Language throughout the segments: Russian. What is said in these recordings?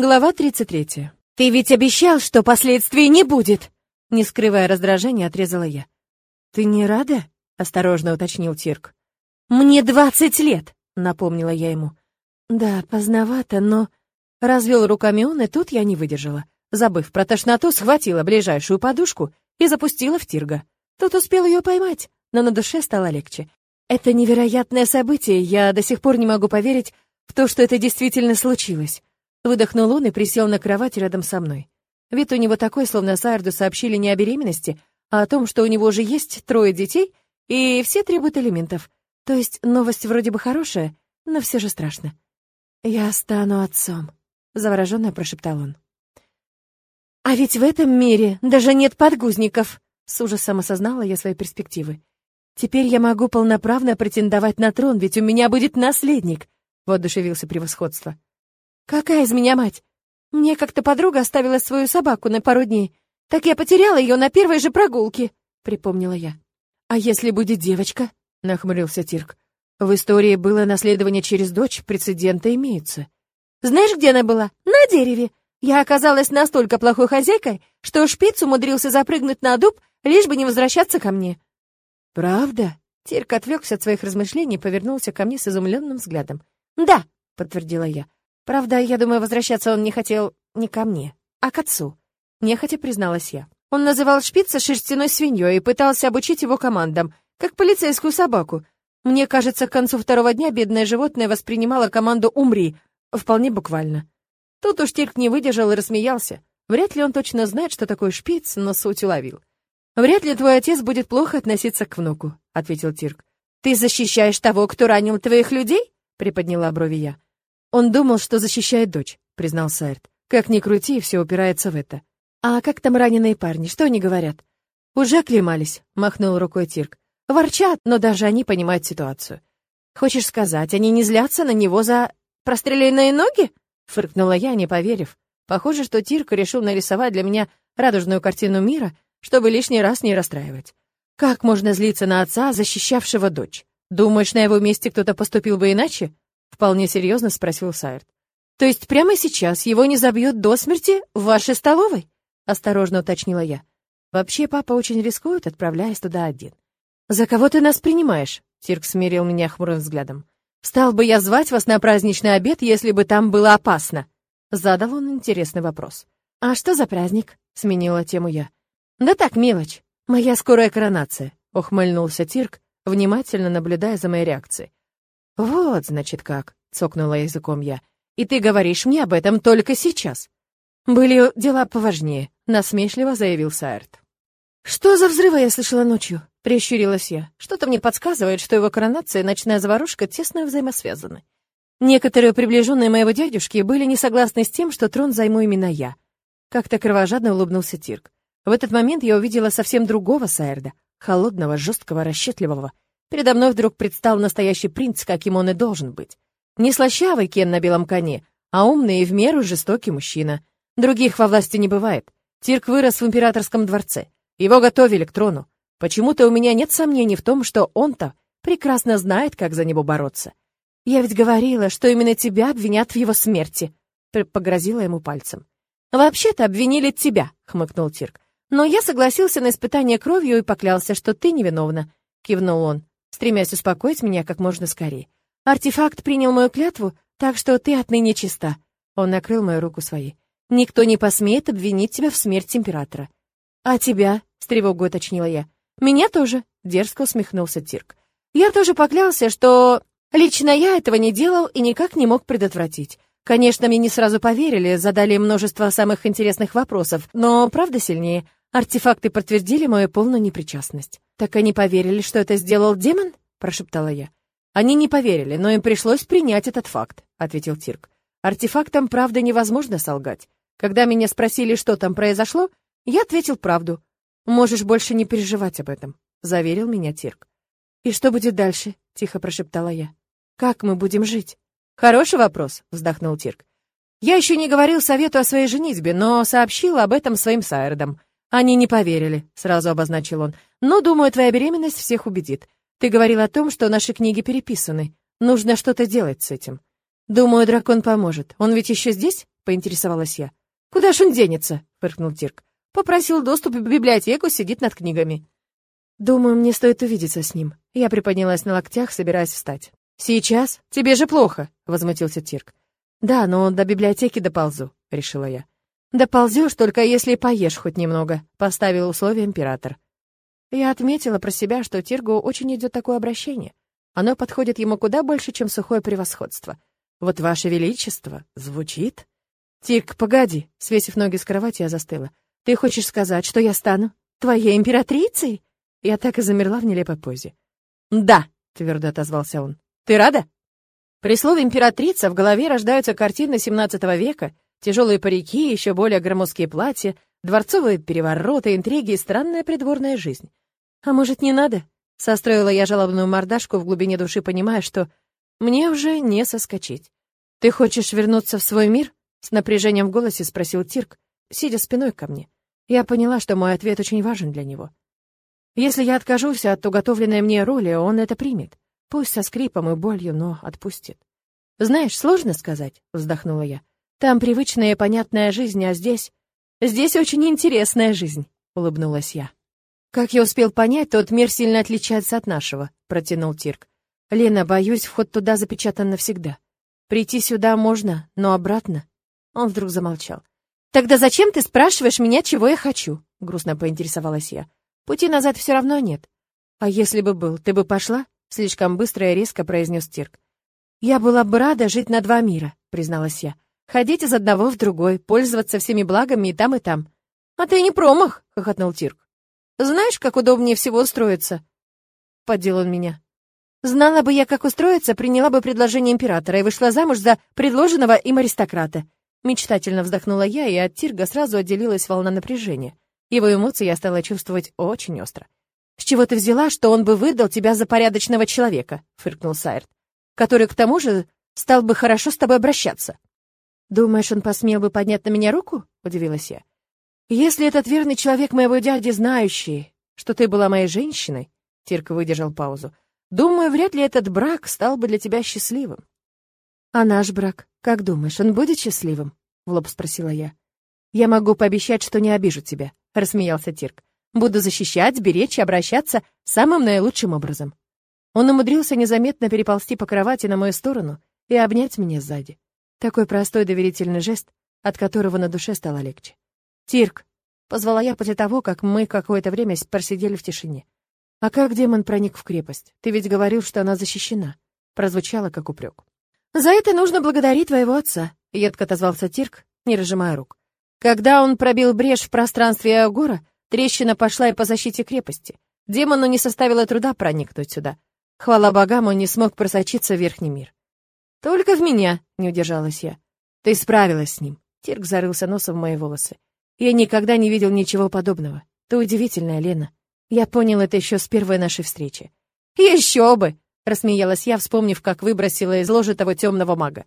Глава 33. «Ты ведь обещал, что последствий не будет!» Не скрывая раздражения, отрезала я. «Ты не рада?» — осторожно уточнил Тирк. «Мне двадцать лет!» — напомнила я ему. «Да, поздновато, но...» Развел руками он, и тут я не выдержала. Забыв про тошноту, схватила ближайшую подушку и запустила в Тирга. Тот успел ее поймать, но на душе стало легче. Это невероятное событие, я до сих пор не могу поверить в то, что это действительно случилось. Выдохнул он и присел на кровать рядом со мной. Вид у него такой, словно Сайрду сообщили не о беременности, а о том, что у него уже есть трое детей, и все требуют элементов. То есть новость вроде бы хорошая, но все же страшно. «Я стану отцом», — завороженно прошептал он. «А ведь в этом мире даже нет подгузников», — с ужасом осознала я свои перспективы. «Теперь я могу полноправно претендовать на трон, ведь у меня будет наследник», — воодушевился превосходство. «Какая из меня мать? Мне как-то подруга оставила свою собаку на пару дней. Так я потеряла ее на первой же прогулке», — припомнила я. «А если будет девочка?» — нахмурился Тирк. «В истории было наследование через дочь, прецеденты имеются». «Знаешь, где она была? На дереве. Я оказалась настолько плохой хозяйкой, что шпиц умудрился запрыгнуть на дуб, лишь бы не возвращаться ко мне». «Правда?» Тирк отвлекся от своих размышлений и повернулся ко мне с изумленным взглядом. «Да», — подтвердила я. Правда, я думаю, возвращаться он не хотел не ко мне, а к отцу. Нехотя призналась я. Он называл шпица шерстяной свиньей и пытался обучить его командам, как полицейскую собаку. Мне кажется, к концу второго дня бедное животное воспринимало команду «умри», вполне буквально. Тут уж Тирк не выдержал и рассмеялся. Вряд ли он точно знает, что такое шпиц, но суть уловил. «Вряд ли твой отец будет плохо относиться к внуку», — ответил Тирк. «Ты защищаешь того, кто ранил твоих людей?» — приподняла брови я. Он думал, что защищает дочь, признал Сайрт. Как ни крути, все упирается в это. А как там раненые парни, что они говорят? Уже оклемались, махнул рукой Тирк. Ворчат, но даже они понимают ситуацию. Хочешь сказать, они не злятся на него за простреленные ноги? Фыркнула я, не поверив. Похоже, что Тирк решил нарисовать для меня радужную картину мира, чтобы лишний раз не расстраивать. Как можно злиться на отца, защищавшего дочь? Думаешь, на его месте кто-то поступил бы иначе? Вполне серьезно спросил Сайрт. То есть прямо сейчас его не забьют до смерти в вашей столовой? Осторожно уточнила я. Вообще папа очень рискует, отправляясь туда один. За кого ты нас принимаешь? Тирк смирил меня хмурым взглядом. Стал бы я звать вас на праздничный обед, если бы там было опасно? Задал он интересный вопрос. А что за праздник? Сменила тему я. Да так, мелочь. Моя скорая коронация, ухмыльнулся Тирк, внимательно наблюдая за моей реакцией. «Вот, значит, как», — цокнула языком я. «И ты говоришь мне об этом только сейчас». «Были дела поважнее», — насмешливо заявил Сайрт. «Что за взрывы я слышала ночью?» — прищурилась я. «Что-то мне подсказывает, что его коронация и ночная заварушка тесно взаимосвязаны. Некоторые приближенные моего дядюшки были не согласны с тем, что трон займу именно я». Как-то кровожадно улыбнулся Тирк. В этот момент я увидела совсем другого Сайрда, холодного, жесткого, расчетливого, Передо мной вдруг предстал настоящий принц, каким он и должен быть. Не слащавый Кен на белом коне, а умный и в меру жестокий мужчина. Других во власти не бывает. Тирк вырос в императорском дворце. Его готовили к трону. Почему-то у меня нет сомнений в том, что он-то прекрасно знает, как за него бороться. Я ведь говорила, что именно тебя обвинят в его смерти, погрозила ему пальцем. Вообще-то обвинили тебя, хмыкнул Тирк. Но я согласился на испытание кровью и поклялся, что ты невиновна, кивнул он стремясь успокоить меня как можно скорее. «Артефакт принял мою клятву, так что ты отныне чиста». Он накрыл мою руку своей. «Никто не посмеет обвинить тебя в смерти императора». «А тебя?» — с тревогой уточнила я. «Меня тоже», — дерзко усмехнулся Тирк. «Я тоже поклялся, что лично я этого не делал и никак не мог предотвратить. Конечно, мне не сразу поверили, задали множество самых интересных вопросов, но правда сильнее. Артефакты подтвердили мою полную непричастность. «Так они поверили, что это сделал демон?» — прошептала я. «Они не поверили, но им пришлось принять этот факт», — ответил Тирк. «Артефактам, правда, невозможно солгать. Когда меня спросили, что там произошло, я ответил правду. Можешь больше не переживать об этом», — заверил меня Тирк. «И что будет дальше?» — тихо прошептала я. «Как мы будем жить?» «Хороший вопрос», — вздохнул Тирк. «Я еще не говорил совету о своей женитьбе, но сообщил об этом своим сайрдам. «Они не поверили», — сразу обозначил он. «Но, думаю, твоя беременность всех убедит. Ты говорил о том, что наши книги переписаны. Нужно что-то делать с этим». Думаю, дракон поможет. Он ведь еще здесь? Поинтересовалась я. Куда ж он денется? Фыркнул Тирк. Попросил доступ в библиотеку, сидит над книгами. Думаю, мне стоит увидеться с ним. Я приподнялась на локтях, собираясь встать. Сейчас? Тебе же плохо, возмутился Тирк. Да, но до библиотеки доползу, решила я. Доползешь только если поешь хоть немного, поставил условие император. Я отметила про себя, что Тиргу очень идет такое обращение. Оно подходит ему куда больше, чем сухое превосходство. Вот ваше величество звучит. Тирк, погоди, свесив ноги с кровати, я застыла. Ты хочешь сказать, что я стану твоей императрицей? Я так и замерла в нелепой позе. Да, твердо отозвался он. Ты рада? При слове императрица в голове рождаются картины XVII века, тяжелые парики, еще более громоздкие платья, дворцовые перевороты, интриги и странная придворная жизнь. А может, не надо? Состроила я жалобную мордашку в глубине души, понимая, что мне уже не соскочить. «Ты хочешь вернуться в свой мир?» С напряжением в голосе спросил Тирк, сидя спиной ко мне. Я поняла, что мой ответ очень важен для него. Если я откажусь от уготовленной мне роли, он это примет. Пусть со скрипом и болью, но отпустит. «Знаешь, сложно сказать», — вздохнула я. «Там привычная и понятная жизнь, а здесь...» «Здесь очень интересная жизнь», — улыбнулась я. «Как я успел понять, тот мир сильно отличается от нашего», — протянул Тирк. «Лена, боюсь, вход туда запечатан навсегда. Прийти сюда можно, но обратно...» Он вдруг замолчал. «Тогда зачем ты спрашиваешь меня, чего я хочу?» — грустно поинтересовалась я. «Пути назад все равно нет». «А если бы был, ты бы пошла?» — слишком быстро и резко произнес Тирк. «Я была бы рада жить на два мира», — призналась я. «Ходить из одного в другой, пользоваться всеми благами и там, и там». «А ты не промах», — хохотнул Тирк. «Знаешь, как удобнее всего устроиться?» Поддел он меня. Знала бы я, как устроиться, приняла бы предложение императора и вышла замуж за предложенного им аристократа. Мечтательно вздохнула я, и от Тирга сразу отделилась волна напряжения. Его эмоции я стала чувствовать очень остро. «С чего ты взяла, что он бы выдал тебя за порядочного человека?» — фыркнул Сайрт. «Который, к тому же, стал бы хорошо с тобой обращаться». «Думаешь, он посмел бы поднять на меня руку?» — удивилась я. «Если этот верный человек моего дяди, знающий, что ты была моей женщиной...» Тирк выдержал паузу. Думаю, вряд ли этот брак стал бы для тебя счастливым. А наш брак, как думаешь, он будет счастливым? В лоб спросила я. Я могу пообещать, что не обижу тебя, рассмеялся Тирк. Буду защищать, беречь и обращаться самым наилучшим образом. Он умудрился незаметно переползти по кровати на мою сторону и обнять меня сзади. Такой простой доверительный жест, от которого на душе стало легче. «Тирк!» — позвала я после того, как мы какое-то время просидели в тишине. «А как демон проник в крепость? Ты ведь говорил, что она защищена», — прозвучало как упрек. «За это нужно благодарить твоего отца», — едко отозвался Тирк, не разжимая рук. «Когда он пробил брешь в пространстве Агора, трещина пошла и по защите крепости. Демону не составило труда проникнуть сюда. Хвала богам, он не смог просочиться в верхний мир». «Только в меня», — не удержалась я. «Ты справилась с ним». Тирк зарылся носом в мои волосы. «Я никогда не видел ничего подобного. Ты удивительная, Лена. Я понял это еще с первой нашей встречи. Еще бы! рассмеялась я, вспомнив, как выбросила из ложи того темного мага.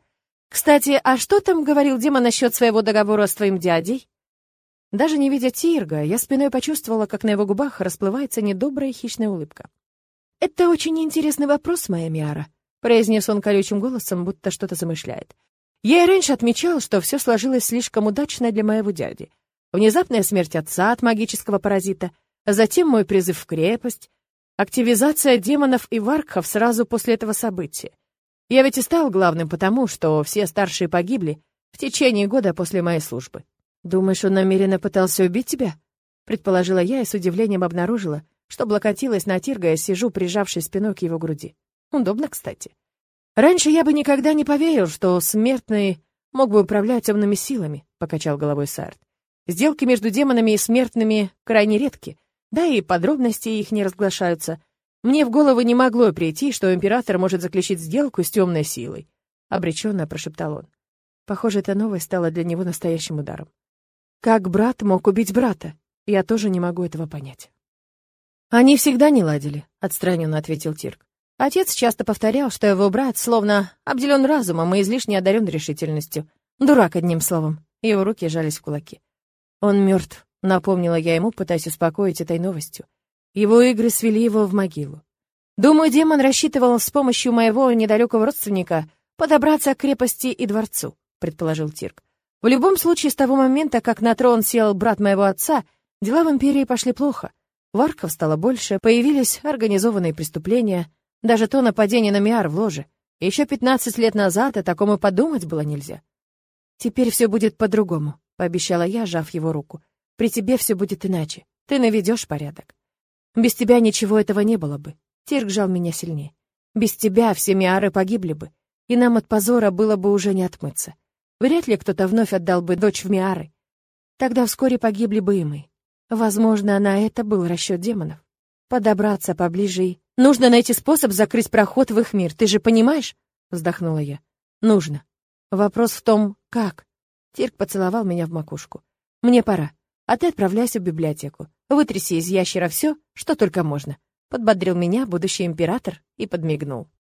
Кстати, а что там говорил Дима насчет своего договора с твоим дядей? Даже не видя Тирга, я спиной почувствовала, как на его губах расплывается недобрая хищная улыбка. «Это очень интересный вопрос, моя Миара», — произнес он колючим голосом, будто что-то замышляет. «Я и раньше отмечал, что все сложилось слишком удачно для моего дяди. Внезапная смерть отца от магического паразита, Затем мой призыв в крепость, активизация демонов и варкхов сразу после этого события. Я ведь и стал главным потому, что все старшие погибли в течение года после моей службы. Думаешь, он намеренно пытался убить тебя? Предположила я и с удивлением обнаружила, что облокотилась на Тирга и сижу, прижавшись спиной к его груди. Удобно, кстати. Раньше я бы никогда не поверил, что смертный мог бы управлять темными силами, покачал головой Сарт. Сделки между демонами и смертными крайне редки, да и подробности их не разглашаются. Мне в голову не могло прийти, что император может заключить сделку с темной силой. Обреченно прошептал он. Похоже, эта новость стала для него настоящим ударом. Как брат мог убить брата? Я тоже не могу этого понять. Они всегда не ладили, отстраненно ответил Тирк. Отец часто повторял, что его брат словно обделен разумом и излишне одарен решительностью. Дурак, одним словом. Его руки жались в кулаки. Он мертв, Напомнила я ему, пытаясь успокоить этой новостью. Его игры свели его в могилу. Думаю, демон рассчитывал с помощью моего недалекого родственника Подобраться к крепости и дворцу, предположил Тирк. В любом случае, с того момента, как на трон сел брат моего отца, дела в империи пошли плохо. Варков стало больше, появились организованные преступления, даже то нападение на Миар в ложе. Еще пятнадцать лет назад о таком и подумать было нельзя. «Теперь все будет по-другому», — пообещала я, сжав его руку. «При тебе все будет иначе. Ты наведешь порядок. Без тебя ничего этого не было бы». Тирк жал меня сильнее. «Без тебя все Миары погибли бы, и нам от позора было бы уже не отмыться. Вряд ли кто-то вновь отдал бы дочь в Миары. Тогда вскоре погибли бы и мы. Возможно, на это был расчет демонов. Подобраться поближе и... Нужно найти способ закрыть проход в их мир, ты же понимаешь? Вздохнула я. Нужно. Вопрос в том, как. Тирк поцеловал меня в макушку. Мне пора. А ты отправляйся в библиотеку. Вытряси из ящера все, что только можно. Подбодрил меня будущий император и подмигнул.